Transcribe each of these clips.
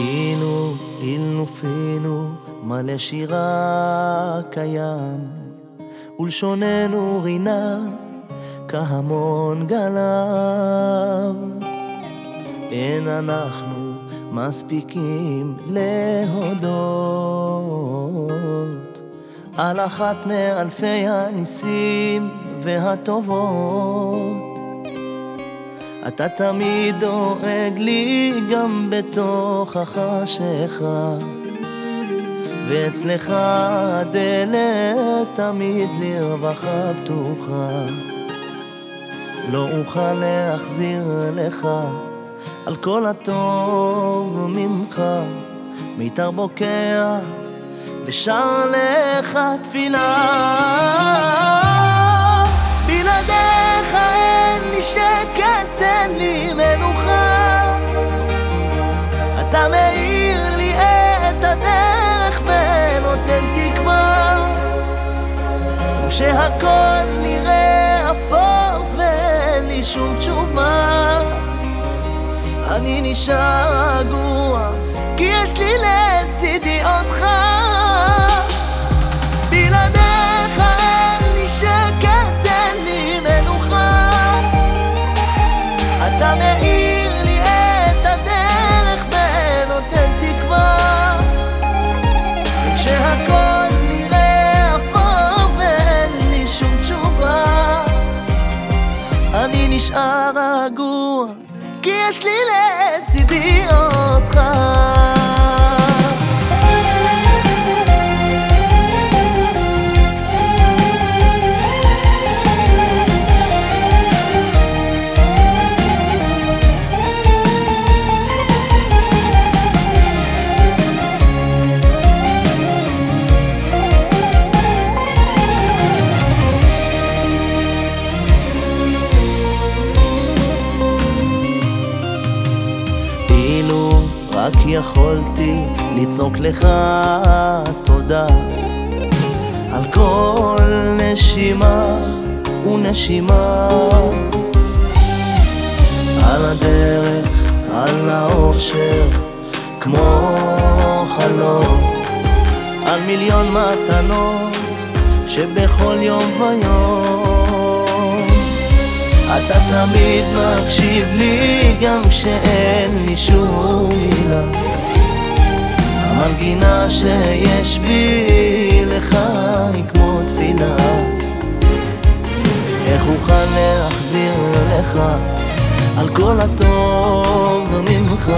בשילופינו מלא שירה קיים, ולשוננו רינה כהמון גליו. אין אנחנו מספיקים להודות על אחת מאלפי הניסים והטובות. אתה תמיד דואג לי גם בתוך החשיכה. ואצלך הדלת תמיד לרווחה פתוחה. לא אוכל להחזיר לך על כל הטוב ממך. מיתר בוקע ושר לך תפילה כשהכל נראה אפור ואין לי שום תשובה. אני נשאר רגוע כי יש לי לצידי אותך נשאר רגוע כי יש לי לצידי אותך רק יכולתי לצעוק לך תודה. על כל נשימה ונשימה. על הדרך, על האושר, כמו חלום. על מיליון מתנות שבכל יום ויום. אתה תמיד מקשיב לי גם כשאין לי שום מילה המנגינה שיש בי לך היא כמו תפילה. איך אוכל להחזיר לך על כל הטוב ממך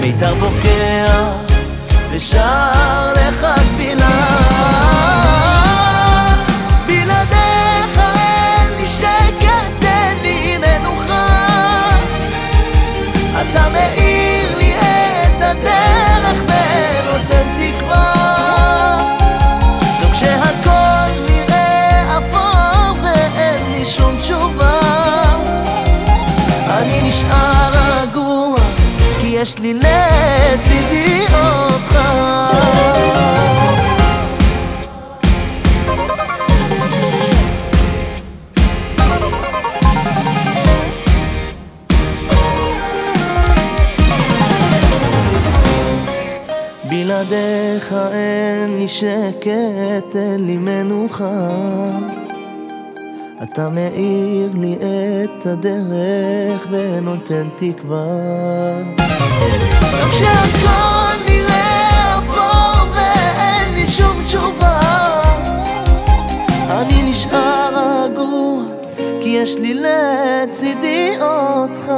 מיתר בוקע ושר נשאר רגוע כי יש לי לצידי אותך. בלעדיך אין לי שקט, אין לי מנוחה אתה מאיר לי את הדרך ונותן תקווה. גם כשהכל נראה אפור ואין לי שום תשובה אני נשאר רגוע כי יש לי לצידי אותך